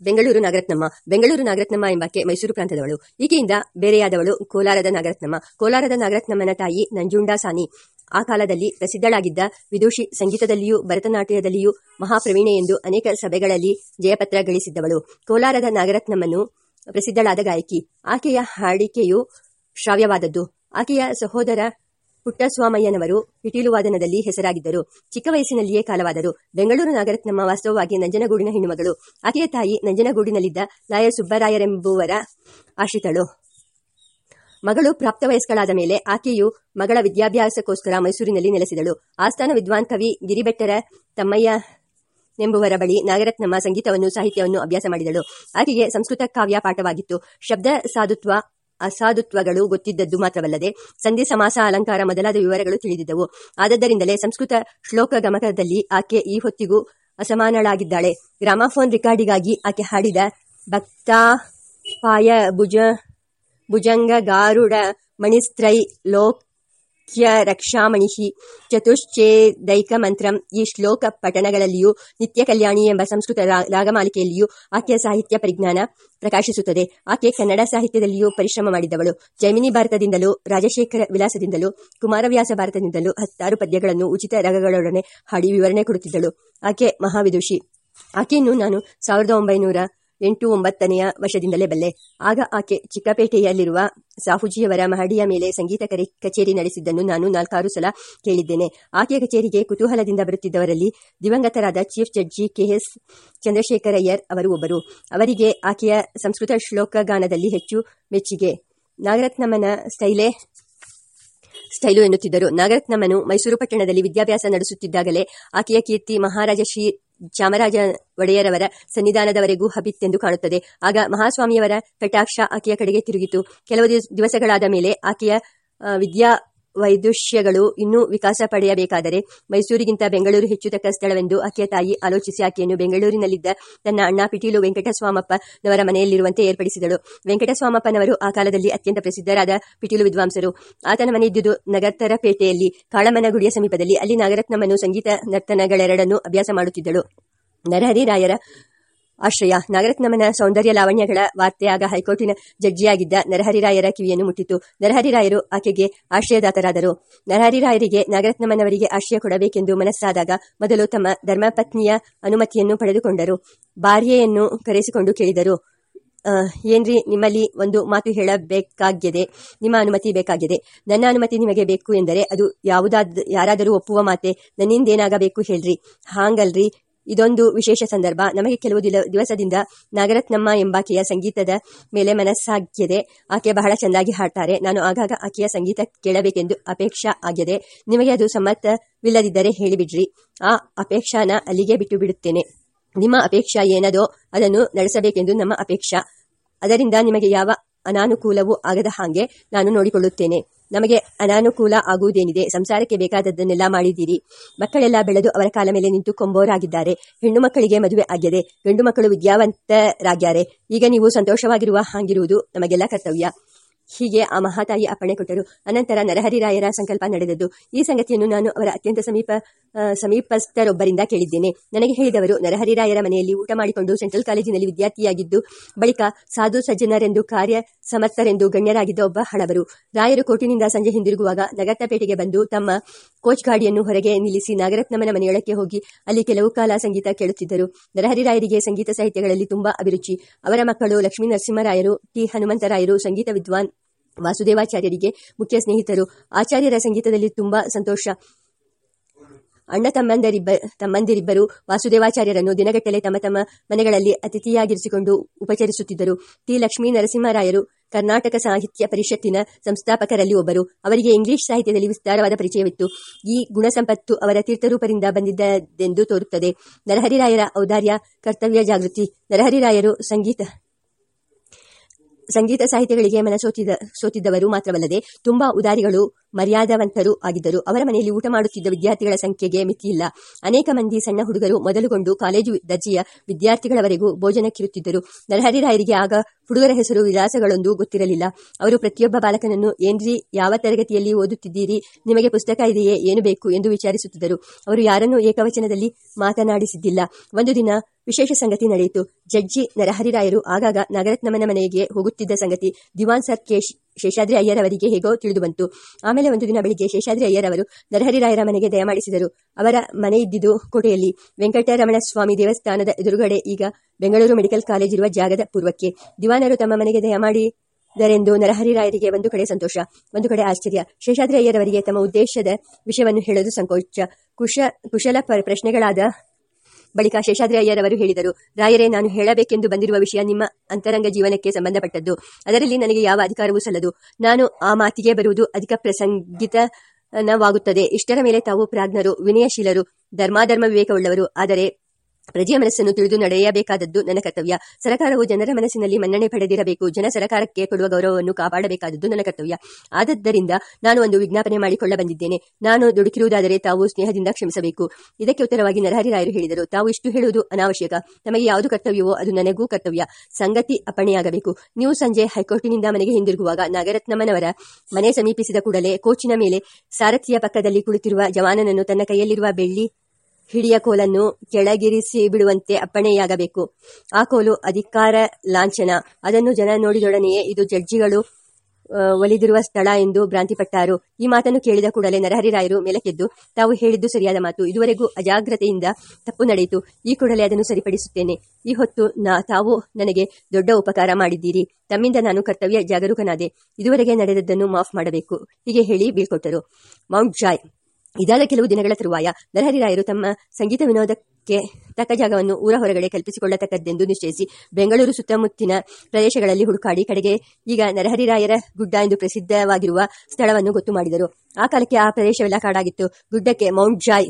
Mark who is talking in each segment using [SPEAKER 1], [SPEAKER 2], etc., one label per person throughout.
[SPEAKER 1] ಬೆಂಗಳೂರು ನಾಗರತ್ನಮ್ಮ ಬೆಂಗಳೂರು ನಾಗರತ್ನಮ್ಮ ಎಂಬಕ್ಕೆ ಮೈಸೂರು ಪ್ರಾಂತದವಳು ಈಕೆಯಿಂದ ಬೇರೆಯಾದವಳು ಕೋಲಾರದ ನಾಗರತ್ನಮ್ಮ. ಕೋಲಾರದ ನಾಗರತ್ನಮ್ಮನ ತಾಯಿ ನಂಜುಂಡಾ ಸಾನಿ. ಆ ಕಾಲದಲ್ಲಿ ಪ್ರಸಿದ್ಧಳಾಗಿದ್ದ ವಿದುಷಿ ಸಂಗೀತದಲ್ಲಿಯೂ ಭರತನಾಟ್ಯದಲ್ಲಿಯೂ ಮಹಾಪ್ರವೀಣೆ ಎಂದು ಅನೇಕ ಸಭೆಗಳಲ್ಲಿ ಜಯಪತ್ರ ಗಳಿಸಿದ್ದವಳು. ಕೋಲಾರದ ನಾಗರತ್ನಮ್ಮನು ಪ್ರಸಿದ್ಧಳಾದ ಗಾಯಕಿ. ಆಕೆಯ ಹಾಡಿಕೆಯು ಶ್ರಾವ್ಯವಾದದ್ದು. ಆಕೆಯ ಸಹೋದರ ಪುಟ್ಟಸ್ವಾಮಯ್ಯನವರು ಪಿಟೀಲುವಾದನದಲ್ಲಿ ಹೆಸರಾಗಿದ್ದರು. ಚಿಕ್ಕ ವಯಸ್ಸಿನಲ್ಲಿಯೇ ಕಾಲವಾದರು. ಬೆಂಗಳೂರು ನಾಗರತ್ನಮ್ಮ ವಾಸ್ತವವಾಗಿ ನಂಜನಗೂಡಿನ ಹೆಣ್ಣುಮಗಳು. ಆಕೆಯ ತಾಯಿ ನಂಜನಗೂಡಿನಲ್ಲಿದ್ದ ಲಾಯ ಸುಬ್ಬರಾಯರೆಂಬುವರ ಆಶ್ರಿತಳು. ಮಗಳು ಪ್ರಾಪ್ತ ವಯಸ್ಕಳಾದ ಮೇಲೆ ಆಕೆಯು ಮಗಳ ವಿದ್ಯಾಭ್ಯಾಸಕ್ಕೋಸ್ಕರ ಮೈಸೂರಿನಲ್ಲಿ ನೆಲೆಸಿದಳು. ಆಸ್ಥಾನ ವಿದ್ವಾನ್ ಕವಿ ಗಿರಿಬೆಟ್ಟರ ತಮ್ಮಯ್ಯ ಎಂಬುವರ ಬಳಿ ನಾಗರತ್ನಮ್ಮ ಸಂಗೀತವನ್ನು, ಸಾಹಿತ್ಯವನ್ನು ಅಭ್ಯಾಸ ಮಾಡಿದಳು. ಆಕೆಗೆ ಸಂಸ್ಕೃತ ಕಾವ್ಯ ಪಾಠವಾಗಿತ್ತು. ಶಬ್ದ ಸಾಧುತ್ವ ಅಸಾಧುತ್ವಗಳು ಗೊತ್ತಿದ್ದದ್ದು ಮಾತ್ರವಲ್ಲದೆ ಸಂಧಿ, ಸಮಾಸ, ಅಲಂಕಾರ ಮೊದಲಾದ ವಿವರಗಳು ತಿಳಿದಿದ್ದವು. ಆದ್ದರಿಂದಲೇ ಸಂಸ್ಕೃತ ಶ್ಲೋಕ ಗಮಕದಲ್ಲಿ ಆಕೆ ಈ ಹೊತ್ತಿಗೂ ಅಸಮಾನಳಾಗಿದ್ದಾಳೆ. ಗ್ರಾಮಾಫೋನ್ ರೆಕಾರ್ಡಿಗಾಗಿ ಆಕೆ ಹಾಡಿದ ಭಕ್ತಾಪಾಯ ಭುಜ ಭುಜಂಗ ಗಾರುಡ ಮಣಿಸ್ತ್ರೈ ಲೋಕ್ಯ ರಕ್ಷಾಮಣಿಷಿ ಚತುಶ್ಚೇದೈಕ ಮಂತ್ರಂ ಈ ಶ್ಲೋಕ ಪಠಣಗಳಲ್ಲಿಯೂ ನಿತ್ಯ ಕಲ್ಯಾಣಿ ಎಂಬ ಸಂಸ್ಕೃತ ರಾಗಮಾಲಿಕೆಯಲ್ಲಿಯೂ ಆಕೆಯ ಸಾಹಿತ್ಯ ಪರಿಜ್ಞಾನ ಪ್ರಕಾಶಿಸುತ್ತದೆ. ಆಕೆ ಕನ್ನಡ ಸಾಹಿತ್ಯದಲ್ಲಿಯೂ ಪರಿಶ್ರಮ ಮಾಡಿದವಳು. ಜೈಮಿನಿ ಭಾರತದಿಂದಲೂ, ರಾಜಶೇಖರ ವಿಲಾಸದಿಂದಲೂ, ಕುಮಾರವ್ಯಾಸ ಭಾರತದಿಂದಲೂ ಹತ್ತಾರು ಪದ್ಯಗಳನ್ನು ಉಚಿತ ರಾಗಗಳೊಡನೆ ಹಾಡಿ ವಿವರಣೆ ಕೊಡುತ್ತಿದ್ದಳು. ಆಕೆ ಮಹಾವಿದುಷಿ. ಆಕೆಯನ್ನು ನಾನು ಸಾವಿರದ ಒಂಬೈನೂರ ಎಂಟು ಒಂಬತ್ತನೆಯ ವರ್ಷದಿಂದಲೇ ಬಲ್ಲೆ. ಆಗ ಆಕೆ ಚಿಕ್ಕಪೇಟೆಯಲ್ಲಿರುವ ಸಾಹುಜಿಯವರ ಮಹಡಿಯ ಮೇಲೆ ಸಂಗೀತ ಕಚೇರಿ ನಡೆಸಿದ್ದನ್ನು ನಾನು ನಾಲ್ಕಾರು ಸಲ ಕೇಳಿದ್ದೇನೆ. ಆಕೆಯ ಕಚೇರಿಗೆ ಕುತೂಹಲದಿಂದ ಬರುತ್ತಿದ್ದವರಲ್ಲಿ ದಿವಂಗತರಾದ ಚೀಫ್ ಜಡ್ಜಿ ಕೆಎಸ್ ಚಂದ್ರಶೇಖರಯ್ಯರ್ ಅವರು ಒಬ್ಬರು. ಅವರಿಗೆ ಆಕೆಯ ಸಂಸ್ಕೃತ ಶ್ಲೋಕ ಗಾನದಲ್ಲಿ ಹೆಚ್ಚು ಮೆಚ್ಚುಗೆ. ನಾಗರತ್ನಮ್ಮನ ಸ್ಟೈಲೇ, ಸ್ಟೈಲು ಎನ್ನುತ್ತಿದ್ದರು. ನಾಗರತ್ನಮ್ಮನು ಮೈಸೂರು ಪಟ್ಟಣದಲ್ಲಿ ವಿದ್ಯಾಭ್ಯಾಸ ನಡೆಸುತ್ತಿದ್ದಾಗಲೇ ಆಕೆಯ ಕೀರ್ತಿ ಮಹಾರಾಜ ಶ್ರೀ ಚಾಮರಾಜ ಒಡೆಯರವರ ಸನ್ನಿಧಾನದವರೆಗೂ ಹಬ್ಬಿತ್ತೆಂದು ಕಾಣುತ್ತದೆ. ಆಗ ಮಹಾಸ್ವಾಮಿಯವರ ಕಟಾಕ್ಷ ಆಕೆಯ ಕಡೆಗೆ ತಿರುಗಿತು. ಕೆಲವು ದಿವಸ- ದಿವಸಗಳಾದ ಮೇಲೆ ಆಕೆಯ ವಿದ್ಯಾ ವೈದುಷ್ಯಗಳು ಇನ್ನೂ ವಿಕಾಸ ಪಡೆಯಬೇಕಾದರೆ ಮೈಸೂರಿಗಿಂತ ಬೆಂಗಳೂರು ಹೆಚ್ಚು ತಕ್ಕ ಸ್ಥಳವೆಂದು ಆಕೆಯ ತಾಯಿ ಆಲೋಚಿಸಿ ಆಕೆಯನ್ನು ಬೆಂಗಳೂರಿನಲ್ಲಿದ್ದ ತನ್ನ ಅಣ್ಣ ಪಿಟೀಲು ವೆಂಕಟಸ್ವಾಮಪ್ಪನವರ ಮನೆಯಲ್ಲಿರುವಂತೆ ಏರ್ಪಡಿಸಿದಳು. ವೆಂಕಟಸ್ವಾಮಪ್ಪನವರು ಆ ಕಾಲದಲ್ಲಿ ಅತ್ಯಂತ ಪ್ರಸಿದ್ಧರಾದ ಪಿಟೀಲು ವಿದ್ವಾಂಸರು. ಆತನ ಮನೆ ನಗರ್ತರಪೇಟೆಯಲ್ಲಿ ಕಾಳಮ್ಮನ ಗುಡಿಯ ಸಮೀಪದಲ್ಲಿ. ಅಲ್ಲಿ ನಾಗರತ್ನಮ್ಮನು ಸಂಗೀತ ನರ್ತನಗಳೆರಡನ್ನೂ ಅಭ್ಯಾಸ ಮಾಡುತ್ತಿದ್ದಳು. ನರಹರಿ ರಾಯರ ಆಶ್ರಯ. ನಾಗರತ್ನಮ್ಮನ ಸೌಂದರ್ಯ ಲಾವಣ್ಯಗಳ ವಾರ್ತೆಯಾಗ ಹೈಕೋರ್ಟಿನ ಜಡ್ಜಿಯಾಗಿದ್ದ ನರಹರಿರಾಯರ ಕಿವಿಯನ್ನು ಮುಟ್ಟಿತು ನರಹರಿರಾಯರು ಆಕೆಗೆ ಆಶ್ರಯದಾತರಾದರು. ನರಹರಿರಾಯರಿಗೆ ನಾಗರತ್ನಮ್ಮನವರಿಗೆ ಆಶ್ರಯ ಕೊಡಬೇಕೆಂದು ಮನಸ್ಸಾದಾಗ ಮೊದಲು ತಮ್ಮ ಧರ್ಮಪತ್ನಿಯ ಅನುಮತಿಯನ್ನು ಪಡೆದುಕೊಂಡರು. ಭಾರ್ಯೆಯನ್ನು ಕರೆಸಿಕೊಂಡು ಕೇಳಿದರು. ಏನ್ರಿ, ನಿಮ್ಮಲ್ಲಿ ಒಂದು ಮಾತು ಹೇಳಬೇಕಾಗಿದೆ ನಿಮ್ಮ ಅನುಮತಿ ಬೇಕಾಗಿದೆ ನನ್ನ ಅನುಮತಿ ನಿಮಗೆ ಬೇಕು ಎಂದರೆ ಅದು ಯಾವುದಾದ, ಯಾರಾದರೂ ಒಪ್ಪುವ ಮಾತೆ? ನನ್ನಿಂದೇನಾಗಬೇಕು ಹೇಳ್ರಿ. ಹಾಂಗಲ್ರಿ ಇದೊಂದು ವಿಶೇಷ ಸಂದರ್ಭ. ನಮಗೆ ಕೆಲವು ದಿವಸದಿಂದ ನಾಗರತ್ನಮ್ಮ ಎಂಬಾಕೆಯ ಸಂಗೀತದ ಮೇಲೆ ಮನಸ್ಸಾಗ್ಯದೆ, ಆಕೆ ಬಹಳ ಚೆನ್ನಾಗಿ ಹಾಡ್ತಾರೆ. ನಾನು ಆಗಾಗ ಆಕೆಯ ಸಂಗೀತ ಕೇಳಬೇಕೆಂದು ಅಪೇಕ್ಷಾ ಆಗಿದೆ. ನಿಮಗೆ ಅದು ಸಮ್ಮತವಿಲ್ಲದಿದ್ದರೆ ಹೇಳಿಬಿಡ್ರಿ. ಆ ಅಪೇಕ್ಷಾನ ಅಲ್ಲಿಗೆ ಬಿಟ್ಟು ಬಿಡುತ್ತೇನೆ ನಿಮ್ಮ ಅಪೇಕ್ಷಾ ಏನದೋ ಅದನ್ನು ನಡೆಸಬೇಕೆಂದು ನಮ್ಮ ಅಪೇಕ್ಷಾ. ಅದರಿಂದ ನಿಮಗೆ ಯಾವ ಅನಾನುಕೂಲವೂ ಆಗದ ಹಾಗೆ ನಾನು ನೋಡಿಕೊಳ್ಳುತ್ತೇನೆ. ನಮಗೆ ಅನಾನುಕೂಲ ಆಗುವುದೇನಿದೆ? ಸಂಸಾರಕ್ಕೆ ಬೇಕಾದದ್ದನ್ನೆಲ್ಲ ಮಾಡಿದ್ದೀರಿ. ಮಕ್ಕಳೆಲ್ಲ ಬೆಳೆದು ಅವರ ಕಾಲ ಮೇಲೆ ನಿಂತು ಕೊಂಬೋರಾಗಿದ್ದಾರೆ. ಹೆಣ್ಣು ಮಕ್ಕಳಿಗೆ ಮದುವೆ ಆಗಿದೆ. ಗಂಡು ಮಕ್ಕಳು ವಿದ್ಯಾವಂತರಾಗ್ಯಾರೆ. ಈಗ ನೀವು ಸಂತೋಷವಾಗಿರುವ ಹಾಗಿರುವುದು ನಮಗೆಲ್ಲ ಕರ್ತವ್ಯ. ಹೀಗೆ ಆ ಮಹಾತಾಯಿ ಅಪ್ಪಣೆ ಕೊಟ್ಟರು. ಅನಂತರ ನರಹರಿರಾಯರ ಸಂಕಲ್ಪ ನಡೆದದ್ದು. ಈ ಸಂಗತಿಯನ್ನು ನಾನು ಅವರ ಅತ್ಯಂತ ಸಮೀಪ ಸಮೀಪಸ್ಥರೊಬ್ಬರಿಂದ ಕೇಳಿದ್ದೇನೆ. ನನಗೆ ಹೇಳಿದವರು ನರಹರಿರಾಯರ ಮನೆಯಲ್ಲಿ ಊಟ ಮಾಡಿಕೊಂಡು ಸೆಂಟ್ರಲ್ ಕಾಲೇಜಿನಲ್ಲಿ ವಿದ್ಯಾರ್ಥಿಯಾಗಿದ್ದು, ಬಳಿಕ ಸಾಧು ಸಜ್ಜನರೆಂದು ಕಾರ್ಯ ಸಮರ್ಥರೆಂದು ಗಣ್ಯರಾಗಿದ್ದ ಒಬ್ಬ ಹಣವರು ರಾಯರು ಕೋಟಿನಿಂದ ಸಂಜೆ ಹಿಂದಿರುಗುವಾಗ ನಗರ್ತಪೇಟೆಗೆ ಬಂದು ತಮ್ಮ ಕೋಚ್ ಗಾಡಿಯನ್ನು ಹೊರಗೆ ನಿಲ್ಲಿಸಿ ನಾಗರತ್ನಮ್ಮನ ಮನೆಯೊಳಕ್ಕೆ ಹೋಗಿ ಅಲ್ಲಿ ಕೆಲವು ಕಾಲ ಸಂಗೀತ ಕೇಳುತ್ತಿದ್ದರು. ನರಹರಿರಾಯರಿಗೆ ಸಂಗೀತ ಸಾಹಿತ್ಯಗಳಲ್ಲಿ ತುಂಬಾ ಅಭಿರುಚಿ. ಅವರ ಮಕ್ಕಳು ಲಕ್ಷ್ಮೀ ನರಸಿಂಹರಾಯರು ಟಿ ಹನುಮಂತರಾಯರು, ಸಂಗೀತ ವಿದ್ವಾನ್ ವಾಸುದೇವಾಚಾರ್ಯರಿಗೆ ಮುಖ್ಯ ಸ್ನೇಹಿತರು. ಆಚಾರ್ಯರ ಸಂಗೀತದಲ್ಲಿ ತುಂಬಾ ಸಂತೋಷ. ಅಣ್ಣ ತಮ್ಮಂದರಿಬ್ಬ, ತಮ್ಮಂದಿರಿಬ್ಬರು ವಾಸುದೇವಾಚಾರ್ಯರನ್ನು ದಿನಗಟ್ಟಲೆ ತಮ್ಮ ತಮ್ಮ ಮನೆಗಳಲ್ಲಿ ಅತಿಥಿಯಾಗಿರಿಸಿಕೊಂಡು ಉಪಚರಿಸುತ್ತಿದ್ದರು. ಟಿ. ಲಕ್ಷ್ಮೀ ನರಸಿಂಹರಾಯರು ಕರ್ನಾಟಕ ಸಾಹಿತ್ಯ ಪರಿಷತ್ತಿನ ಸಂಸ್ಥಾಪಕರಲ್ಲಿ ಒಬ್ಬರು. ಅವರಿಗೆ ಇಂಗ್ಲಿಷ್ ಸಾಹಿತ್ಯದಲ್ಲಿ ವಿಸ್ತಾರವಾದ ಪರಿಚಯವಿತ್ತು. ಈ ಗುಣಸಂಪತ್ತು ಅವರ ತೀರ್ಥರೂಪರಿಂದ ಬಂದಿದ್ದದೆಂದು ತೋರುತ್ತದೆ. ನರಹರಿರಾಯರ ಔದಾರ್ಯ, ಕರ್ತವ್ಯ ಜಾಗೃತಿ. ನರಹರಿರಾಯರು ಸಂಗೀತ ಸಂಗೀತ ಸಾಹಿತ್ಯಗಳಿಗೆ ಮನಸೋತಿದ ಸೋತಿದ್ದವರು ಮಾತ್ರವಲ್ಲದೆ ತುಂಬಾ ಉದಾರಿಗಳು, ಮರ್ಯಾದಾವಂತರೂ ಆಗಿದ್ದರು. ಅವರ ಮನೆಯಲ್ಲಿ ಊಟ ಮಾಡುತ್ತಿದ್ದ ವಿದ್ಯಾರ್ಥಿಗಳ ಸಂಖ್ಯೆಗೆ ಮಿತಿಯಿಲ್ಲ. ಅನೇಕ ಮಂದಿ ಸಣ್ಣ ಹುಡುಗರು ಮೊದಲುಗೊಂಡು ಕಾಲೇಜು ದರ್ಜೆಯ ವಿದ್ಯಾರ್ಥಿಗಳವರೆಗೂ ಭೋಜನಕ್ಕಿರುತ್ತಿದ್ದರು. ನರಹರಿರಾಯರಿಗೆ ಆಗ ಹುಡುಗರ ಹೆಸರು ವಿಳಾಸಗಳೊಂದು ಗೊತ್ತಿರಲಿಲ್ಲ. ಅವರು ಪ್ರತಿಯೊಬ್ಬ ಬಾಲಕನನ್ನು, ಏನ್ರಿ, ಯಾವ ತರಗತಿಯಲ್ಲಿ ಓದುತ್ತಿದ್ದೀರಿ? ನಿಮಗೆ ಪುಸ್ತಕ ಇದೆಯೇ? ಏನು ಬೇಕು? ಎಂದು ವಿಚಾರಿಸುತ್ತಿದ್ದರು. ಅವರು ಯಾರನ್ನೂ ಏಕವಚನದಲ್ಲಿ ಮಾತನಾಡಿಸಿದ್ದಿಲ್ಲ. ಒಂದು ದಿನ ವಿಶೇಷ ಸಂಗತಿ ನಡೆಯಿತು. ಜಡ್ಜಿ ನರಹರಿರಾಯರು ಆಗಾಗ ನಾಗರತ್ನಮ್ಮನ ಮನೆಗೆ ಹೋಗುತ್ತಿದ್ದ ಸಂಗತಿ ದಿವಾನ್ ಸರ್ ಕೆ ಶೇಷಾದ್ರಿ ಅಯ್ಯರವರಿಗೆ ಹೇಗೋ ತಿಳಿದು ಬಂತು. ಆಮೇಲೆ ಒಂದು ದಿನ ಬೆಳಿಗ್ಗೆ ಶೇಷಾದ್ರಿ ಅಯ್ಯರವರು ನರಹರಿರಾಯರ ಮನೆಗೆ ದಯಮಾಡಿಸಿದರು ಅವರ ಮನೆ ಇದ್ದಿದ್ದು ಕೋಟೆಯಲ್ಲಿ. ವೆಂಕಟರಮಣ ಸ್ವಾಮಿ ದೇವಸ್ಥಾನದ ಎದುರುಗಡೆ ಈಗ ಬೆಂಗಳೂರು ಮೆಡಿಕಲ್ ಕಾಲೇಜ್ ಇರುವ ಜಾಗದ ಪೂರ್ವಕ್ಕೆ. ದಿವಾನರು ತಮ್ಮ ಮನೆಗೆ ದಯಮಾಡಿದರೆಂದು ನರಹರಿರಾಯರಿಗೆ ಒಂದು ಕಡೆ ಸಂತೋಷ, ಒಂದು ಕಡೆ ಆಶ್ಚರ್ಯ. ಶೇಷಾದ್ರಿ ಅಯ್ಯರವರಿಗೆ ತಮ್ಮ ಉದ್ದೇಶದ ವಿಷಯವನ್ನು ಹೇಳಲು ಸಂಕೋಚ. ಕುಶ, ಕುಶಲ ಪ್ರಶ್ನೆಗಳಾದ ಬಳಿಕ ಶೇಷಾದ್ರಿ ಅಯ್ಯರವರು ಹೇಳಿದರು, ರಾಯರೇ, ನಾನು ಹೇಳಬೇಕೆಂದು ಬಂದಿರುವ ವಿಷಯ ನಿಮ್ಮ ಅಂತರಂಗ ಜೀವನಕ್ಕೆ ಸಂಬಂಧಪಟ್ಟದ್ದು. ಅದರಲ್ಲಿ ನನಗೆ ಯಾವ ಅಧಿಕಾರವೂ ಸಲ್ಲದು. ನಾನು ಆ ಮಾತಿಗೆ ಬರುವುದು ಅಧಿಕ ಪ್ರಸಂಗಿತನವಾಗುತ್ತದೆ. ಇಷ್ಟರ ಮೇಲೆ ತಾವು ಪ್ರಾಜ್ಞರು, ವಿನಯಶೀಲರು, ಧರ್ಮಾಧರ್ಮ ವಿವೇಕವುಳ್ಳವರು. ಆದರೆ ಪ್ರಜೆಯ ಮನಸ್ಸನ್ನು ತಿಳಿದು ನಡೆಯಬೇಕಾದದ್ದು ನನ್ನ ಕರ್ತವ್ಯ. ಸರ್ಕಾರವು ಜನರ ಮನಸ್ಸಿನಲ್ಲಿ ಮನ್ನಣೆ ಪಡೆದಿರಬೇಕು. ಜನ ಸರ್ಕಾರಕ್ಕೆ ಕೊಡುವ ಗೌರವವನ್ನು ಕಾಪಾಡಬೇಕಾದದ್ದು ನನ್ನ ಕರ್ತವ್ಯ. ಆದದ್ದರಿಂದ ನಾನು ಒಂದು ವಿಜ್ಞಾಪನೆ ಮಾಡಿಕೊಳ್ಳ ಬಂದಿದ್ದೇನೆ. ನಾನು ದುಡುಕಿರುವುದಾದರೆ ತಾವು ಸ್ನೇಹದಿಂದ ಕ್ಷಮಿಸಬೇಕು. ಇದಕ್ಕೆ ಉತ್ತರವಾಗಿ ನರಹರಿ ರಾಯರು ಹೇಳಿದರು. ತಾವು ಇಷ್ಟು ಹೇಳುವುದು ಅನಾವಶ್ಯಕ. ನಮಗೆ ಯಾವುದು ಕರ್ತವ್ಯವೋ ಅದು ನನಗೂ ಕರ್ತವ್ಯ. ಸಂಗತಿ ಅಪ್ಪಣೆಯಾಗಬೇಕು. ನೀವು ಸಂಜೆ ಹೈಕೋರ್ಟಿನಿಂದ ಮನೆಗೆ ಹಿಂದಿರುಗುವಾಗ ನಾಗರತ್ನಮ್ಮನವರ ಮನೆ ಸಮೀಪಿಸಿದ ಕೂಡಲೇ ಕೋಚಿನ ಮೇಲೆ ಸಾರಥಿಯ ಪಕ್ಕದಲ್ಲಿ ಕುಳಿತಿರುವ ಜವಾನನನ್ನು ತನ್ನ ಕೈಯಲ್ಲಿರುವ ಬೆಳ್ಳಿ ಹಿಡಿಯ ಕೋಲನ್ನು ಕೆಳಗಿರಿಸಿ ಬಿಡುವಂತೆ ಅಪ್ಪಣೆಯಾಗಬೇಕು. ಆ ಕೋಲು ಅಧಿಕಾರ, ಲಾಂಛನ. ಅದನ್ನು ಜನ ನೋಡಿದೊಡನೆಯೇ ಇದು ಜಡ್ಜಿಗಳು ಒಲಿದಿರುವ ಸ್ಥಳ ಎಂದು ಭ್ರಾಂತಿಪಟ್ಟರು. ಈ ಮಾತನ್ನು ಕೇಳಿದ ಕೂಡಲೇ ನರಹರಿರಾಯರು ಮೇಲಕ್ಕೆದ್ದು, ತಾವು ಹೇಳಿದ್ದು ಸರಿಯಾದ ಮಾತು. ಇದುವರೆಗೂ ಅಜಾಗ್ರತೆಯಿಂದ ತಪ್ಪು ನಡೆಯಿತು. ಈ ಕೂಡಲೇ ಅದನ್ನು ಸರಿಪಡಿಸುತ್ತೇನೆ. ಈ ಹೊತ್ತು ನಾ, ತಾವು ನನಗೆ ದೊಡ್ಡ ಉಪಕಾರ ಮಾಡಿದ್ದೀರಿ. ತಮ್ಮಿಂದ ನಾನು ಕರ್ತವ್ಯ ಜಾಗರೂಕನಾದೆ. ಇದುವರೆಗೆ ನಡೆದದ್ದನ್ನು ಮಾಫ್ ಮಾಡಬೇಕು. ಹೀಗೆ ಹೇಳಿ ಬೀಳ್ಕೊಟ್ಟರು. Mount Joy. ಇದಾದ ಕೆಲವು ದಿನಗಳ ತರುವಾಯ ನರಹರಿರಾಯರು ತಮ್ಮ ಸಂಗೀತ ವಿನೋದಕ್ಕೆ ತಕ್ಕ ಜಾಗವನ್ನು ಊರ ಹೊರಗಡೆ ಕಲ್ಪಿಸಿಕೊಳ್ಳತಕ್ಕದ್ದೆಂದು ನಿಶ್ಚಯಿಸಿ ಬೆಂಗಳೂರು ಸುತ್ತಮುತ್ತಿನ ಪ್ರದೇಶಗಳಲ್ಲಿ ಹುಡುಕಾಡಿ ಕಡೆಗೆ ಈಗ ನರಹರಿರಾಯರ ಗುಡ್ಡ ಎಂದು ಪ್ರಸಿದ್ಧವಾಗಿರುವ ಸ್ಥಳವನ್ನು ಗೊತ್ತು ಮಾಡಿದರು. ಆ ಕಾಲಕ್ಕೆ ಆ ಪ್ರದೇಶವೆಲ್ಲ ಕಾಡಾಗಿತ್ತು. ಗುಡ್ಡಕ್ಕೆ ಮೌಂಟ್ ಜಾಯ್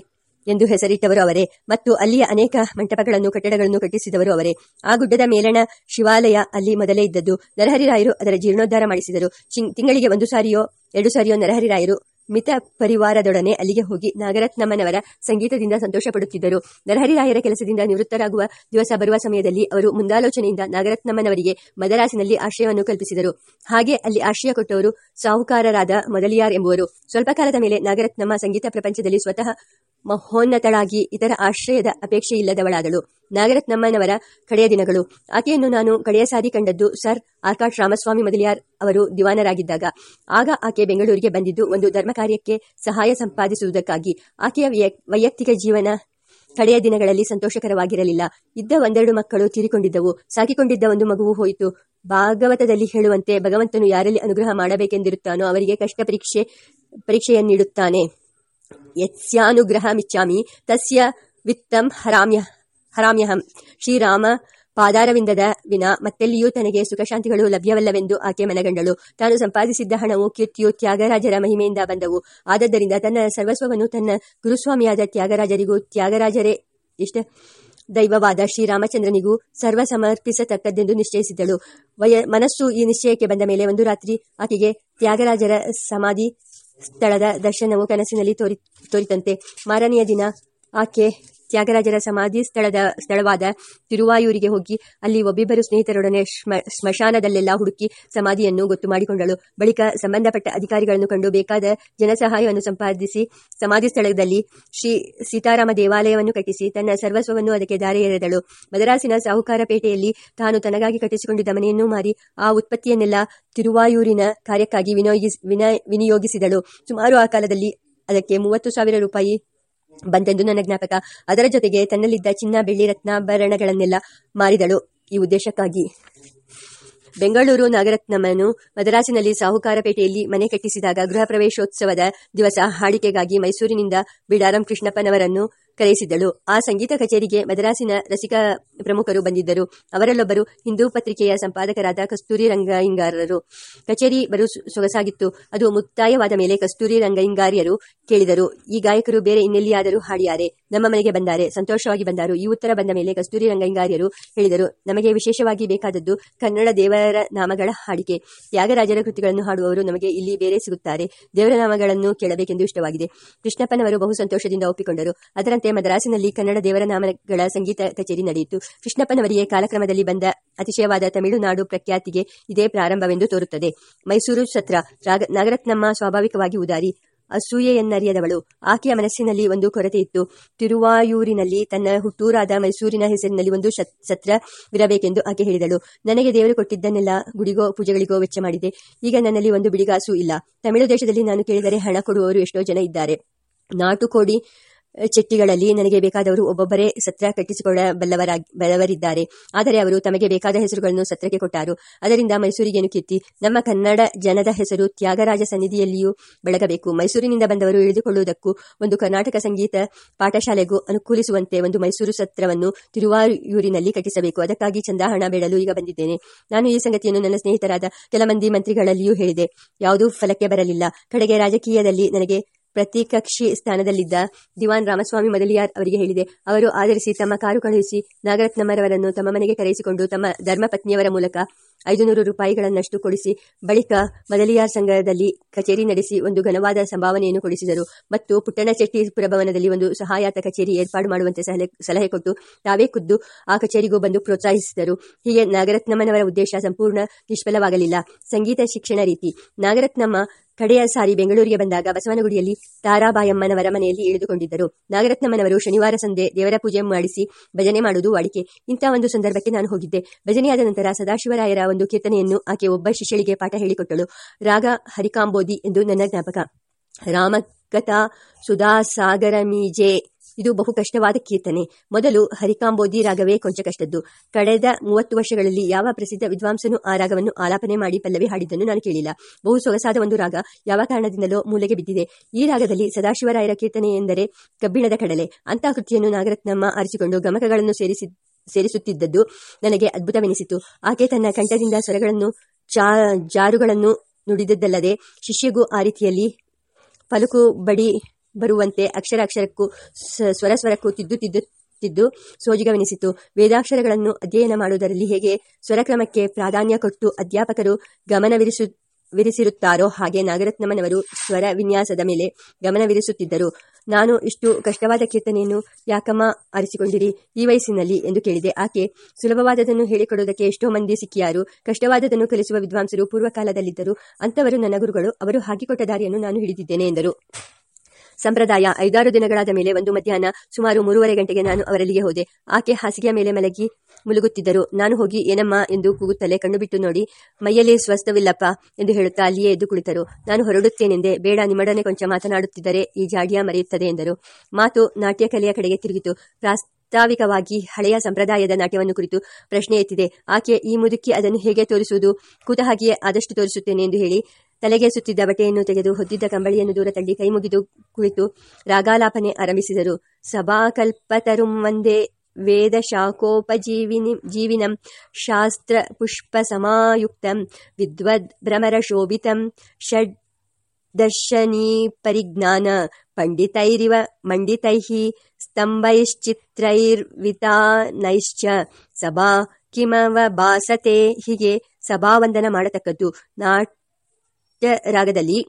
[SPEAKER 1] ಎಂದು ಹೆಸರಿಟ್ಟವರು ಅವರೇ ಮತ್ತು ಅಲ್ಲಿಯ ಅನೇಕ ಮಂಟಪಗಳನ್ನು, ಕಟ್ಟಡಗಳನ್ನು ಕಟ್ಟಿಸಿದವರು ಅವರೇ. ಆ ಗುಡ್ಡದ ಮೇಲಣ ಶಿವಾಲಯ ಅಲ್ಲಿ ಮೊದಲೇ ಇದ್ದದ್ದು. ನರಹರಿರಾಯರು ಅದರ ಜೀರ್ಣೋದ್ಧಾರ ಮಾಡಿಸಿದರು. ತಿಂಗಳಿಗೆ ಒಂದು ಸಾರಿಯೋ, ಎರಡು ಸಾರಿಯೋ ನರಹರಿರಾಯರು ಮಿತ ಪರಿವಾರದೊಡನೆ ಅಲ್ಲಿಗೆ ಹೋಗಿ ನಾಗರತ್ನಮ್ಮನವರ ಸಂಗೀತದಿಂದ ಸಂತೋಷ ಪಡುತ್ತಿದ್ದರು ನರಹರಿರಾಯರ ಕೆಲಸದಿಂದ ನಿವೃತ್ತರಾಗುವ ದಿವಸ ಬರುವ ಸಮಯದಲ್ಲಿ ಅವರು ಮುಂದಾಲೋಚನೆಯಿಂದ ನಾಗರತ್ನಮ್ಮನವರಿಗೆ ಮದರಾಸಿನಲ್ಲಿ ಆಶ್ರಯವನ್ನು ಕಲ್ಪಿಸಿದರು. ಹಾಗೆ ಅಲ್ಲಿ ಆಶ್ರಯ ಕೊಟ್ಟವರು ಸಾಹುಕಾರರಾದ ಮೊದಲಿಯಾರ್ ಎಂಬುವರು. ಸ್ವಲ್ಪ ಕಾಲದ ಮೇಲೆ ನಾಗರತ್ನಮ್ಮ ಸಂಗೀತ ಪ್ರಪಂಚದಲ್ಲಿ ಸ್ವತಃ ಮಹೋನ್ನತಳಾಗಿ ಇತರ ಆಶ್ರಯದ ಅಪೇಕ್ಷೆ ಇಲ್ಲದವಳಾದಳು. ನಾಗರತ್ನಮ್ಮನವರ ಕಡೆಯ ದಿನಗಳು. ಆಕೆಯನ್ನು ನಾನು ಕಡೆಯ ಸಾರಿ ಕಂಡದ್ದು ಸರ್ ಆರ್ಕಾಟ್ ರಾಮಸ್ವಾಮಿ ಮೊದಲಿಯಾರ್ ಅವರು ದಿವಾನರಾಗಿದ್ದಾಗ. ಆಗ ಆಕೆ ಬೆಂಗಳೂರಿಗೆ ಬಂದಿದ್ದು ಒಂದು ಧರ್ಮ ಕಾರ್ಯಕ್ಕೆ ಸಹಾಯ ಸಂಪಾದಿಸುವುದಕ್ಕಾಗಿ. ಆಕೆಯ ವೈಯ- ವೈಯಕ್ತಿಕ ಜೀವನ ಕಡೆಯ ದಿನಗಳಲ್ಲಿ ಸಂತೋಷಕರವಾಗಿರಲಿಲ್ಲ. ಇದ್ದ ಒಂದೆರಡು ಮಕ್ಕಳು ತೀರಿಕೊಂಡಿದ್ದವು. ಸಾಕಿಕೊಂಡಿದ್ದ ಒಂದು ಮಗುವು ಹೋಯಿತು. ಭಾಗವತದಲ್ಲಿ ಹೇಳುವಂತೆ ಭಗವಂತನು ಯಾರಲ್ಲಿ ಅನುಗ್ರಹ ಮಾಡಬೇಕೆಂದಿರುತ್ತಾನೋ ಅವರಿಗೆ ಕಷ್ಟ ಪರೀಕ್ಷೆ ಪರೀಕ್ಷೆಯನ್ನಿಡುತ್ತಾನೆ. ಯಸ್ಯಾನುಗ್ರಹಮಿಚ್ಛಾಮಿ ತಸ್ಯ ವಿತ್ತಂ ಹರಾಮ್ಯ ಹರಾಮ್ಯಹಂ ಶ್ರೀರಾಮ ಪಾದಾರವಿಂದದ ವಿನ ಮತ್ತೆಲ್ಲಿಯೂ ತನಗೆ ಸುಖಶಾಂತಿಗಳು ಲಭ್ಯವಲ್ಲವೆಂದು ಆಕೆ ಮನಗಂಡಳು. ತಾನು ಸಂಪಾದಿಸಿದ್ದ ಹಣವು ಕೀರ್ತಿಯು ತ್ಯಾಗರಾಜರ ಮಹಿಮೆಯಿಂದ ಬಂದವು. ಆದ್ದರಿಂದ ತನ್ನ ಸರ್ವಸ್ವವನ್ನು ತನ್ನ ಗುರುಸ್ವಾಮಿಯಾದ ತ್ಯಾಗರಾಜರಿಗೂ, ತ್ಯಾಗರಾಜರೇ ಇಷ್ಟ ದೈವವಾದ ಶ್ರೀರಾಮಚಂದ್ರನಿಗೂ ಸರ್ವ ಸಮರ್ಪಿಸತಕ್ಕದ್ದೆಂದು ನಿಶ್ಚಯಿಸಿದ್ದಳು. ವಯ, ಮನಸ್ಸು ಈ ನಿಶ್ಚಯಕ್ಕೆ ಬಂದ ಮೇಲೆ ಒಂದು ರಾತ್ರಿ ಆಕೆಗೆ ತ್ಯಾಗರಾಜರ ಸಮಾಧಿ ಸ್ಥಳದ ದರ್ಶನವು ಕನಸಿನಲ್ಲಿ ತೋರಿ ತೋರಿತಂತೆ ಮಾರನೆಯ ದಿನ ಆಕೆ ತ್ಯಾಗರಾಜರ ಸಮಾಧಿ ಸ್ಥಳದ ಸ್ಥಳವಾದ ತಿರುವಾಯೂರಿಗೆ ಹೋಗಿ ಅಲ್ಲಿ ಒಬ್ಬಿಬ್ಬರು ಸ್ನೇಹಿತರೊಡನೆ ಸ್ಮಶಾನದಲ್ಲೆಲ್ಲ ಹುಡುಕಿ ಸಮಾಧಿಯನ್ನು ಗೊತ್ತು ಮಾಡಿಕೊಂಡಳು. ಬಳಿಕ ಸಂಬಂಧಪಟ್ಟ ಅಧಿಕಾರಿಗಳನ್ನು ಕಂಡು ಬೇಕಾದ ಜನಸಹಾಯವನ್ನು ಸಂಪಾದಿಸಿ ಸಮಾಧಿ ಸ್ಥಳದಲ್ಲಿ ಶ್ರೀ ಸೀತಾರಾಮ ದೇವಾಲಯವನ್ನು ಕಟ್ಟಿಸಿ ತನ್ನ ಸರ್ವಸ್ವವನ್ನು ಅದಕ್ಕೆ ದಾರಿ ಎರೆದಳು. ಮದರಾಸಿನ ಸಾಹುಕಾರಪೇಟೆಯಲ್ಲಿ ತಾನು ತನಗಾಗಿ ಕಟ್ಟಿಸಿಕೊಂಡಿದ್ದ ಮನೆಯನ್ನು ಮಾರಿ ಆ ಉತ್ಪತ್ತಿಯನ್ನೆಲ್ಲ ತಿರುವಾಯೂರಿನ ಕಾರ್ಯಕ್ಕಾಗಿ ವಿನಿಯೋಗಿಸ್ ವಿನ, ವಿನಿಯೋಗಿಸಿದಳು. ಸುಮಾರು ಆ ಕಾಲದಲ್ಲಿ ಅದಕ್ಕೆ ಮೂವತ್ತು ಸಾವಿರ ರೂಪಾಯಿ ಬಂತೆಂದು ನನ್ನ ಜ್ಞಾಪಕ. ಅದರ ಜೊತೆಗೆ ತನ್ನಲ್ಲಿದ್ದ ಚಿನ್ನ, ಬೆಳ್ಳಿ ರತ್ನಾಭರಣಗಳನ್ನೆಲ್ಲ ಮಾರಿದಳು. ಈ ಉದ್ದೇಶಕ್ಕಾಗಿ. ಬೆಂಗಳೂರು ನಾಗರತ್ನಮ್ಮನು ಮದರಾಸಿನಲ್ಲಿ ಸಾಹುಕಾರಪೇಟೆಯಲ್ಲಿ ಮನೆ ಕಟ್ಟಿಸಿದಾಗ ಗೃಹ ಪ್ರವೇಶೋತ್ಸವದ ದಿವಸ, ಹಾಡಿಕೆಗಾಗಿ ಮೈಸೂರಿನಿಂದ ಬಿಡಾರಂ ಕೃಷ್ಣಪ್ಪನವರನ್ನು ಕರೆಯಿಸಿದ್ದಳು. ಆ ಸಂಗೀತ ಕಚೇರಿಗೆ ಮದ್ರಾಸಿನ ರಸಿಕ ಪ್ರಮುಖರು ಬಂದಿದ್ದರು. ಅವರಲ್ಲೊಬ್ಬರು ಹಿಂದೂ ಪತ್ರಿಕೆಯ ಸಂಪಾದಕರಾದ ಕಸ್ತೂರಿ ರಂಗಯ್ಯಂಗಾರರು ಕಚೇರಿ ಬರು ಸೊಗಸಾಗಿತ್ತು. ಅದು ಮುಕ್ತಾಯವಾದ ಮೇಲೆ ಕಸ್ತೂರಿ ರಂಗಯ್ಯಂಗಾರ್ಯರು ಕೇಳಿದರು. ಈ ಗಾಯಕರು ಬೇರೆ ಇನ್ನೆಲ್ಲಿಯಾದರೂ ಹಾಡಿಯಾರೆ. ನಮ್ಮ ಮನೆಗೆ ಬಂದಾರೆ. ಸಂತೋಷವಾಗಿ ಬಂದರು. ಈ ಉತ್ತರ ಬಂದ ಮೇಲೆ ಕಸ್ತೂರಿ ರಂಗಯ್ಯಂಗಾರ್ಯರು ಹೇಳಿದರು, ನಮಗೆ ವಿಶೇಷವಾಗಿ ಬೇಕಾದದ್ದು ಕನ್ನಡ ದೇವರ ನಾಮಗಳ ಹಾಡಿಕೆ. ತ್ಯಾಗರಾಜರ ಕೃತಿಗಳನ್ನು ಹಾಡುವವರು ನಮಗೆ ಇಲ್ಲಿ ಬೇರೆ ಸಿಗುತ್ತಾರೆ. ದೇವರ ನಾಮಗಳನ್ನು ಕೇಳಬೇಕೆಂದು ಇಷ್ಟವಾಗಿದೆ. ಕೃಷ್ಣಪ್ಪನವರು ಬಹು ಸಂತೋಷದಿಂದ ಒಪ್ಪಿಕೊಂಡರು. ಅದರಂತೆ ಮದ್ರಾಸಿನಲ್ಲಿ ಕನ್ನಡ ದೇವರ ನಾಮಗಳ ಸಂಗೀತ ಕಚೇರಿ ನಡೆಯಿತು. ಕೃಷ್ಣಪ್ಪನವರಿಗೆ ಕಾಲಕ್ರಮದಲ್ಲಿ ಬಂದ ಅತಿಶಯವಾದ ತಮಿಳುನಾಡು ಪ್ರಖ್ಯಾತಿಗೆ ಇದೇ ಪ್ರಾರಂಭವೆಂದು ತೋರುತ್ತದೆ. ಮೈಸೂರು ಸತ್ರ ನಾಗರತ್ನಮ್ಮ ಸ್ವಾಭಾವಿಕವಾಗಿ ಉದಾರಿ. ಅಸೂಯೆಯನ್ನರಿಯದವಳು. ಆಕೆಯ ಮನಸ್ಸಿನಲ್ಲಿ ಒಂದು ಕೊರತೆ ಇತ್ತು. ತಿರುವಾಯೂರಿನಲ್ಲಿ ತನ್ನ ಹುಟ್ಟೂರಾದ ಮೈಸೂರಿನ ಹೆಸರಿನಲ್ಲಿ ಒಂದು ಸತ್ರ ಇರಬೇಕೆಂದು ಆಕೆ ಹೇಳಿದಳು. ನನಗೆ ದೇವರು ಕೊಟ್ಟಿದ್ದನ್ನೆಲ್ಲ ಗುಡಿಗೋ, ಪೂಜೆಗಳಿಗೋ ವೆಚ್ಚ ಮಾಡಿದೆ. ಈಗ ನನ್ನಲ್ಲಿ ಒಂದು ಬಿಡಿಗಾಸು ಇಲ್ಲ. ತಮಿಳು ದೇಶದಲ್ಲಿ ನಾನು ಕೇಳಿದರೆ ಹಣ ಕೊಡುವವರು ಎಷ್ಟೋ ಜನ ಇದ್ದಾರೆ. ನಾಟುಕೋಡಿ ಚೆಟ್ಟಿಗಳಲ್ಲಿ ನನಗೆ ಬೇಕಾದವರು ಒಬ್ಬೊಬ್ಬರೇ ಸತ್ರ ಕಟ್ಟಿಸಿಕೊಳ್ಳಬಲ್ಲವರಿದ್ದಾರೆ ಆದರೆ ಅವರು ತಮಗೆ ಬೇಕಾದ ಹೆಸರುಗಳನ್ನು ಸತ್ರಕ್ಕೆ ಕೊಟ್ಟರು. ಅದರಿಂದ ಮೈಸೂರಿಗೇನು ಕೀರ್ತಿ? ನಮ್ಮ ಕನ್ನಡ ಜನದ ಹೆಸರು ತ್ಯಾಗರಾಜ ಸನ್ನಿಧಿಯಲ್ಲಿಯೂ ಬೆಳಗಬೇಕು. ಮೈಸೂರಿನಿಂದ ಬಂದವರು ಇಳಿದುಕೊಳ್ಳುವುದಕ್ಕೂ ಒಂದು ಕರ್ನಾಟಕ ಸಂಗೀತ ಪಾಠಶಾಲೆಗೂ ಅನುಕೂಲಿಸುವಂತೆ ಒಂದು ಮೈಸೂರು ಸತ್ರವನ್ನು ತಿರುವಾಯೂರಿನಲ್ಲಿ ಕಟ್ಟಿಸಬೇಕು. ಅದಕ್ಕಾಗಿ ಚಂದ ಹಣ ಬೇಡಲು ಈಗ ಬಂದಿದ್ದೇನೆ. ನಾನು ಈ ಸಂಗತಿಯನ್ನು ನನ್ನ ಸ್ನೇಹಿತರಾದ ಕೆಲ ಮಂದಿ ಮಂತ್ರಿಗಳಲ್ಲಿಯೂ ಹೇಳಿದೆ. ಯಾವುದೂ ಫಲಕ್ಕೆ ಬರಲಿಲ್ಲ. ಕಡೆಗೆ ರಾಜಕೀಯದಲ್ಲಿ ನನಗೆ ಪ್ರತಿಕಕ್ಷಿ ಸ್ಥಾನದಲ್ಲಿದ್ದ ದಿವಾನ್ ರಾಮಸ್ವಾಮಿ ಮೊದಲಿಯಾರ್ ಅವರಿಗೆ ಹೇಳಿದೆ. ಅವರು ಆಧರಿಸಿ ತಮ್ಮ ಕಾರು ಕಳುಹಿಸಿ ನಾಗರತ್ನಮ್ಮರವರನ್ನು ತಮ್ಮ ಮನೆಗೆ ಕರೆಯಿಸಿಕೊಂಡು ತಮ್ಮ ಧರ್ಮಪತ್ನಿಯವರ ಮೂಲಕ ಐದು ನೂರು ರೂಪಾಯಿಗಳನ್ನಷ್ಟು ಕೊಡಿಸಿ ಬಳಿಕ ಮದಲಿಯಾರ್ ಸಂಘದಲ್ಲಿ ಕಚೇರಿ ನಡೆಸಿ ಒಂದು ಘನವಾದ ಸಂಭಾವನೆಯನ್ನು ಕೊಡಿಸಿದರು. ಮತ್ತು ಪುಟ್ಟಣಶೆಟ್ಟಿ ಪುರಭವನದಲ್ಲಿ ಒಂದು ಸಹಾಯತ ಕಚೇರಿ ಏರ್ಪಾಡು ಮಾಡುವಂತೆ ಸಲಹೆ ಸಲಹೆ ಕೊಟ್ಟು ತಾವೇ ಖುದ್ದು ಆ ಕಚೇರಿಗೂ ಬಂದು ಪ್ರೋತ್ಸಾಹಿಸಿದರು. ಹೀಗೆ ನಾಗರತ್ನಮ್ಮನವರ ಉದ್ದೇಶ ಸಂಪೂರ್ಣ ನಿಷ್ಫಲವಾಗಲಿಲ್ಲ. ಸಂಗೀತ ಶಿಕ್ಷಣ ರೀತಿ. ನಾಗರತ್ನಮ್ಮ ಕಡೆಯ ಸಾರಿ ಬೆಂಗಳೂರಿಗೆ ಬಂದಾಗ ಬಸವನಗುಡಿಯಲ್ಲಿ ತಾರಾಬಾಯಮ್ಮನವರ ಮನೆಯಲ್ಲಿ ಇಳಿದುಕೊಂಡಿದ್ದರು. ನಾಗರತ್ನಮ್ಮನವರು ಶನಿವಾರ ಸಂಜೆ ದೇವರ ಪೂಜೆ ಮಾಡಿಸಿ ಭಜನೆ ಮಾಡುವುದು ವಾಡಿಕೆ. ಇಂಥ ಒಂದು ಸಂದರ್ಭಕ್ಕೆ ನಾನು ಹೋಗಿದ್ದೆ. ಭಜನೆಯಾದ ನಂತರ ಸದಾಶಿವರಾಯರ ಒಂದು ಕೀರ್ತನೆಯನ್ನು ಆಕೆ ಒಬ್ಬ ಶಿಷ್ಯಳಿಗೆ ಪಾಠ ಹೇಳಿಕೊಟ್ಟಳು. ರಾಗ ಹರಿಕಾಂಬೋದಿ ಎಂದು ನನ್ನ ಜ್ಞಾಪಕ. ರಾಮಕಥಾ ಸುಧಾಸಾಗರ ಮೀಜೆ. ಇದು ಬಹು ಕಷ್ಟವಾದ ಕೀರ್ತನೆ. ಮೊದಲು ಹರಿಕಾಂಬೋದಿ ರಾಗವೇ ಕೊಂಚ ಕಷ್ಟದ್ದು. ಕಳೆದ ಮೂವತ್ತು ವರ್ಷಗಳಲ್ಲಿ ಯಾವ ಪ್ರಸಿದ್ಧ ವಿದ್ವಾಂಸನು ಆ ರಾಗವನ್ನು ಆಲಾಪನೆ ಮಾಡಿ ಪಲ್ಲವಿ ಹಾಡಿದ್ದನ್ನು ನಾನು ಕೇಳಿಲ್ಲ. ಬಹು ಸೊಗಸಾದ ಒಂದು ರಾಗ. ಯಾವ ಕಾರಣದಿಂದಲೋ ಮೂಲೆಗೆ ಬಿದ್ದಿದೆ. ಈ ರಾಗದಲ್ಲಿ ಸದಾಶಿವರಾಯರ ಕೀರ್ತನೆ ಎಂದರೆ ಕಬ್ಬಿಣದ ಕಡಲೆ. ಅಂತಹ ಕೃತಿಯನ್ನು ನಾಗರತ್ನಮ್ಮ ಆರಿಸಿಕೊಂಡು ಗಮಕಗಳನ್ನು ಸೇರಿಸಿ ಸೇರಿಸುತ್ತಿದ್ದದ್ದು. ನನಗೆ ಅದ್ಭುತವೆನಿಸಿತು. ಆಕೆ ತನ್ನ ಕಂಠದಿಂದ ಸ್ವರಗಳನ್ನು, ಚಾ, ಜಾರುಗಳನ್ನು ನುಡಿದದ್ದಲ್ಲದೆ ಶಿಷ್ಯಗೂ ಆ ರೀತಿಯಲ್ಲಿ ಪಲುಕು ಬಡಿ ಬರುವಂತೆ ಅಕ್ಷರ ಅಕ್ಷರಕ್ಕೂ ಸ್ವರ ಸ್ವರಕ್ಕೂ ತಿದ್ದು ತಿದ್ದು ತಿದ್ದು ಸೋಜಿಗವೆನಿಸಿತು. ವೇದಾಕ್ಷರಗಳನ್ನು ಅಧ್ಯಯನ ಮಾಡುವುದರಲ್ಲಿ ಹೇಗೆ ಸ್ವರಕ್ರಮಕ್ಕೆ ಪ್ರಾಧಾನ್ಯ ಕೊಟ್ಟು ಅಧ್ಯಾಪಕರು ಗಮನವಿರಿಸು, ವಿರಿಸಿರುತ್ತಾರೋ ಹಾಗೆ ನಾಗರತ್ನಮ್ಮನವರು ಸ್ವರ ವಿನ್ಯಾಸದ ಮೇಲೆ ಗಮನವಿರಿಸುತ್ತಿದ್ದರು. ನಾನು ಇಷ್ಟು ಕಷ್ಟವಾದ ಕೀರ್ತನೆಯನ್ನು ಯಾಕಮ್ಮ ಆರಿಸಿಕೊಂಡಿರಿ? ಈ ವಯಸ್ಸಿನಲ್ಲಿ ಎಂದು ಕೇಳಿದೆ. ಆಕೆ ಸುಲಭವಾದದನ್ನು ಹೇಳಿಕೊಡುವುದಕ್ಕೆ ಎಷ್ಟೋ ಮಂದಿ ಸಿಕ್ಕಿಯಾರು. ಕಷ್ಟವಾದದನ್ನು ಕಲಿಸುವ ವಿದ್ವಾಂಸರು ಪೂರ್ವಕಾಲದಲ್ಲಿದ್ದರು ಅಂಥವರು ನನ್ನ ಗುರುಗಳು. ಅವರು ಹಾಕಿಕೊಟ್ಟ ದಾರಿಯನ್ನು ನಾನು ಹಿಡಿದಿದ್ದೇನೆ ಎಂದರು. ಸಂಪ್ರದಾಯ ಐದಾರು ದಿನಗಳಾದ ಮೇಲೆ ಒಂದು ಮಧ್ಯಾಹ್ನ ಸುಮಾರು ಮೂರುವರೆ ಗಂಟೆಗೆ ನಾನು ಅವರಲ್ಲಿಗೆ ಹೋದೆ. ಆಕೆ ಹಾಸಿಗೆಯ ಮೇಲೆ ಮಲಗಿ ಮುಳುಗುತ್ತಿದ್ದರು. ನಾನು ಹೋಗಿ, ಏನಮ್ಮ? ಎಂದು ಕೂಗುತ್ತಲೇ ಕಣ್ಣು ಬಿಟ್ಟು ನೋಡಿ, ಮೈಯಲ್ಲಿ ಸ್ವಸ್ಥವಿಲ್ಲಪ್ಪ ಎಂದು ಹೇಳುತ್ತಾ ಅಲ್ಲಿಯೇ ಎದ್ದು ಕುಳಿತರು. ನಾನು ಹೊರಡುತ್ತೇನೆಂದೆ, ಬೇಡ, ನಿಮ್ಮಡನೆ ಕೊಂಚ ಮಾತನಾಡುತ್ತಿದ್ದರೆ ಈ ಜಾಡಿಯ ಮರೆಯುತ್ತದೆ ಎಂದರು. ಮಾತು ನಾಟ್ಯ ಕಲೆಯ ಕಡೆಗೆ ತಿರುಗಿತು. ಪ್ರಾಸ್ತಾವಿಕವಾಗಿ ಹಳೆಯ ಸಂಪ್ರದಾಯದ ನಾಟ್ಯವನ್ನು ಕುರಿತು ಪ್ರಶ್ನೆ ಎತ್ತಿದೆ. ಆಕೆ ಈ ಮುದುಕಿ ಅದನ್ನು ಹೇಗೆ ತೋರಿಸುವುದು? ಕೂತ ಹಾಗೆಯೇ ಆದಷ್ಟು ತೋರಿಸುತ್ತೇನೆ ಎಂದು ಹೇಳಿ, ತಲೆಗೆ ಸುತ್ತಿದ್ದ ಬಟ್ಟೆಯನ್ನು ತೆಗೆದು ಹೊದ್ದಿದ್ದ ಕಂಬಳಿಯನ್ನು ದೂರ ತಳ್ಳಿ ಕೈ ಮುಗಿದು ಕುಳಿತು ರಾಗಾಲಾಪನೆ ಆರಂಭಿಸಿದರು. ಸಭಾಕಲ್ಪತರುಂ ಒಂದೇ ಭ್ರಮರ ಶೋಭಿತಂ ಷಡ್ ದರ್ಶನೀ ಪರಿಜ್ಞಾನ ಪಂಡಿತೈರಿವ ಮಂಡಿತೈಃ ಸ್ತಂಭೈಶ್ಚಿತ್ರೈರ್ವಿತಾನೈಶ್ಚ ಸಭಾ ಕಿಮವ ಬಾಸತೆ ಹೀಗೆ ಸಭಾವಂದನ ಮಾಡತಕ್ಕದ್ದು ನಾಟ್ಯ ರಾಗದಲ್ಲಿ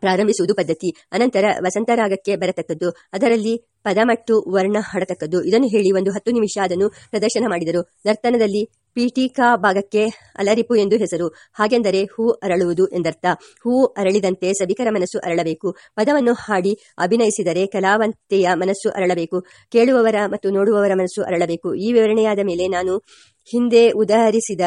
[SPEAKER 1] ಪ್ರಾರಂಭಿಸುವುದು ಪದ್ಧತಿ. ಅನಂತರ ವಸಂತರಾಗಕ್ಕೆ ಬರತಕ್ಕದ್ದು. ಅದರಲ್ಲಿ ಪದಮಟ್ಟು ವರ್ಣ ಹಾಡತಕ್ಕದ್ದು. ಇದನ್ನು ಹೇಳಿ ಒಂದು ಹತ್ತು ನಿಮಿಷ ಅದನ್ನು ಪ್ರದರ್ಶನ ಮಾಡಿದರು. ನರ್ತನದಲ್ಲಿ ಪೀಠಿಕಾ ಭಾಗಕ್ಕೆ ಅಲರಿಪು ಎಂದು ಹೆಸರು. ಹಾಗೆಂದರೆ ಹೂ ಅರಳುವುದು ಎಂದರ್ಥ. ಹೂ ಅರಳಿದಂತೆ ಸಭಿಕರ ಮನಸ್ಸು ಅರಳಬೇಕು. ಪದವನ್ನು ಹಾಡಿ ಅಭಿನಯಿಸಿದರೆ ಕಲಾವಂತೆಯ ಮನಸ್ಸು ಅರಳಬೇಕು. ಕೇಳುವವರ ಮತ್ತು ನೋಡುವವರ ಮನಸ್ಸು ಅರಳಬೇಕು. ಈ ವಿವರಣೆಯಾದ ಮೇಲೆ ನಾನು ಹಿಂದೆ ಉದಾಹರಿಸಿದ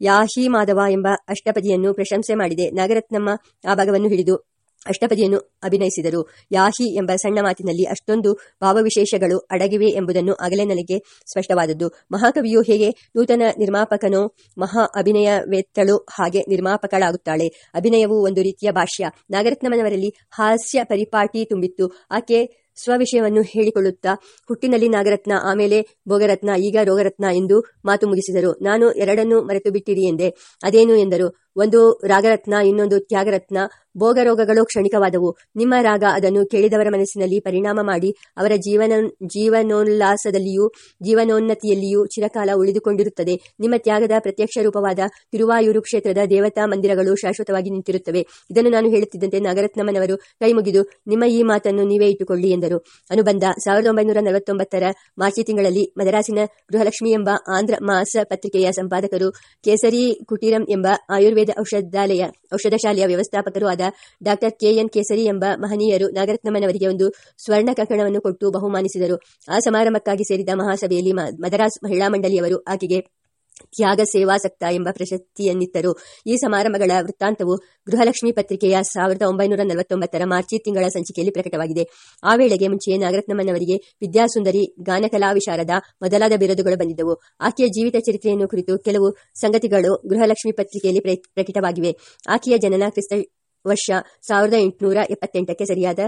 [SPEAKER 1] ಯಾಹಿ ಮಾಧವ ಎಂಬ ಅಷ್ಟಪದಿಯನ್ನು ಪ್ರಶಂಸೆ ಮಾಡಿದೆ. ನಾಗರತ್ನಮ್ಮ ಆ ಭಾಗವನ್ನು ಹಿಡಿದು ಅಷ್ಟಪದಿಯನ್ನು ಅಭಿನಯಿಸಿದರು. ಯಾಹಿ ಎಂಬ ಸಣ್ಣ ಮಾತಿನಲ್ಲಿ ಅಷ್ಟೊಂದು ಭಾವವಿಶೇಷಗಳು ಅಡಗಿವೆ ಎಂಬುದನ್ನು ಆಗಲೇ ನನಗೆ ಸ್ಪಷ್ಟವಾದದ್ದು. ಮಹಾಕವಿಯು ಹೇಗೆ ನೂತನ ನಿರ್ಮಾಪಕನೋ ಮಹಾ ಅಭಿನಯವೇತ್ತಳು ಹಾಗೆ ನಿರ್ಮಾಪಕಳಾಗುತ್ತಾಳೆ. ಅಭಿನಯವು ಒಂದು ರೀತಿಯ ಭಾಷ್ಯ. ನಾಗರತ್ನಮ್ಮನವರಲ್ಲಿ ಹಾಸ್ಯ ಪರಿಪಾಟಿ ತುಂಬಿತ್ತು. ಆಕೆ ಸ್ವವಿಷಯವನ್ನು ಹೇಳಿಕೊಳ್ಳುತ್ತಾ ಹುಟ್ಟಿನಲ್ಲಿ ನಾಗರತ್ನ, ಆಮೇಲೆ ಭೋಗರತ್ನ, ಈಗ ರೋಗರತ್ನ ಎಂದು ಮಾತು ಮುಗಿಸಿದರು. ನಾನು ಎರಡನ್ನೂ ಮರೆತು ಬಿಟ್ಟಿರಿ ಎಂದೆ. ಅದೇನು ಎಂದರು? ಒಂದು ರಾಗರತ್ನ, ಇನ್ನೊಂದು ತ್ಯಾಗರತ್ನ, ಭೋಗರೋಗಗಳು ಕ್ಷಣಿಕವಾದವು. ನಿಮ್ಮ ರಾಗ ಅದನ್ನು ಕೇಳಿದವರ ಮನಸ್ಸಿನಲ್ಲಿ ಪರಿಣಾಮ ಮಾಡಿ ಅವರ ಜೀವನ, ಜೀವನೋಲ್ಲಾಸದಲ್ಲಿಯೂ, ಜೀವನೋನ್ನತಿಯಲ್ಲಿಯೂ ಚಿರಕಾಲ ಉಳಿದುಕೊಂಡಿರುತ್ತದೆ. ನಿಮ್ಮ ತ್ಯಾಗದ ಪ್ರತ್ಯಕ್ಷ ರೂಪವಾದ ತಿರುವಾಯೂರು ಕ್ಷೇತ್ರದ ದೇವತಾ ಮಂದಿರಗಳು ಶಾಶ್ವತವಾಗಿ ನಿಂತಿರುತ್ತವೆ. ಇದನ್ನು ನಾನು ಹೇಳುತ್ತಿದ್ದಂತೆ ನಾಗರತ್ನಮ್ಮನವರು ಕೈ ಮುಗಿದು, ನಿಮ್ಮ ಈ ಮಾತನ್ನು ನೀವೇ ಇಟ್ಟುಕೊಳ್ಳಿ ಎಂದರು. ಅನುಬಂಧ, ಸಾವಿರದ ಒಂಬೈನೂರ ನಲವತ್ತೊಂಬತ್ತರ ಮಾರ್ಚಿ ತಿಂಗಳಲ್ಲಿ ಮದರಾಸಿನ ಗೃಹಲಕ್ಷ್ಮಿ ಎಂಬ ಆಂಧ್ರ ಮಾಸ ಪತ್ರಿಕೆಯ ಸಂಪಾದಕರು ಕೇಸರಿ ಕುಟೀರಂ ಎಂಬ ಆಯುರ್ವೇದ ಆಯುರ್ವೇದ ಔಷಧಾಲಯ, ಔಷಧಶಾಲೆಯ ವ್ಯವಸ್ಥಾಪಕರು ಆದ ಡಾಕ್ಟರ್ ಕೆಎನ್ ಕೇಸರಿ ಎಂಬ ಮಹನೀಯರು ನಾಗರತ್ನಮ್ಮನವರಿಗೆ ಒಂದು ಸ್ವರ್ಣ ಕಂಕಣವನ್ನು ಕೊಟ್ಟು ಬಹುಮಾನಿಸಿದರು. ಆ ಸಮಾರಂಭಕ್ಕಾಗಿ ಸೇರಿದ ಮಹಾಸಭೆಯಲ್ಲಿ ಮದರಾಸ್ ಮಹಿಳಾ ಮಂಡಳಿಯವರು ಆಕೆಗೆ ತ್ಯಾಗ ಸೇವಾಸಕ್ತ ಎಂಬ ಪ್ರಶಸ್ತಿಯನ್ನಿತ್ತರು ಈ ಸಮಾರಂಭಗಳ ವೃತ್ತಾಂತವು ಗೃಹಲಕ್ಷ್ಮಿ ಪತ್ರಿಕೆಯ ಸಾವಿರದ ಒಂಬೈನೂರ ನಲವತ್ತೊಂಬತ್ತರ ಮಾರ್ಚಿ ತಿಂಗಳ ಸಂಚಿಕೆಯಲ್ಲಿ ಪ್ರಕಟವಾಗಿದೆ. ಆ ವೇಳೆಗೆ ಮುಂಚೆಯೇ ನಾಗರತ್ನಮ್ಮನವರಿಗೆ ವಿದ್ಯಾಸುಂದರಿ ಗಾನಕಲಾ ವಿಶಾರದ ಮೊದಲಾದ ಬಿರುದುಗಳು ಬಂದಿದ್ದವು. ಆಕೆಯ ಜೀವಿತ ಚರಿತ್ರೆಯನ್ನು ಕುರಿತು ಕೆಲವು ಸಂಗತಿಗಳು ಗೃಹಲಕ್ಷ್ಮಿ ಪತ್ರಿಕೆಯಲ್ಲಿ ಪ್ರಕಟವಾಗಿವೆ. ಆಕೆಯ ಜನನ ಕ್ರಿಸ್ತ ವರ್ಷ ಸಾವಿರದ ಎಂಟುನೂರ ಎಪ್ಪತ್ತೆಂಟಕ್ಕೆ ಸರಿಯಾದ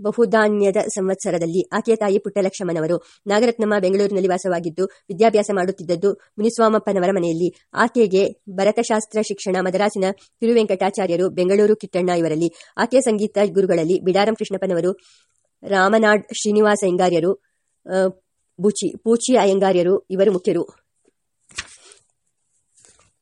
[SPEAKER 1] ಬಹುಧಾನ್ಯದ ಸಂವತ್ಸರದಲ್ಲಿ ಆಕೆಯ ತಾಯಿ ಪುಟ್ಟಲಕ್ಷ್ಮನವರು ನಾಗರತ್ನಮ್ಮ ಬೆಂಗಳೂರಿನಲ್ಲಿ ವಾಸವಾಗಿದ್ದು, ವಿದ್ಯಾಭ್ಯಾಸ ಮಾಡುತ್ತಿದ್ದದ್ದು ಮುನಿಸ್ವಾಮಪ್ಪನವರ ಮನೆಯಲ್ಲಿ. ಆಕೆಗೆ ಭರತಶಾಸ್ತ್ರ ಶಿಕ್ಷಣ ಮದರಾಸಿನ ತಿರುವೆಂಕಟಾಚಾರ್ಯರು ಬೆಂಗಳೂರು ಕಿಟ್ಟಣ್ಣ ಇವರಲ್ಲಿ. ಆಕೆಯ ಸಂಗೀತ ಗುರುಗಳಲ್ಲಿ ಬಿಡಾರಂ ಕೃಷ್ಣಪ್ಪನವರು, ರಾಮನಾಡ್ ಶ್ರೀನಿವಾಸ ಅಯ್ಯಂಗಾರ್ಯರು ಪೂಚಿ ಅಯ್ಯಂಗಾರ್ಯರು ಇವರು ಮುಖ್ಯರು.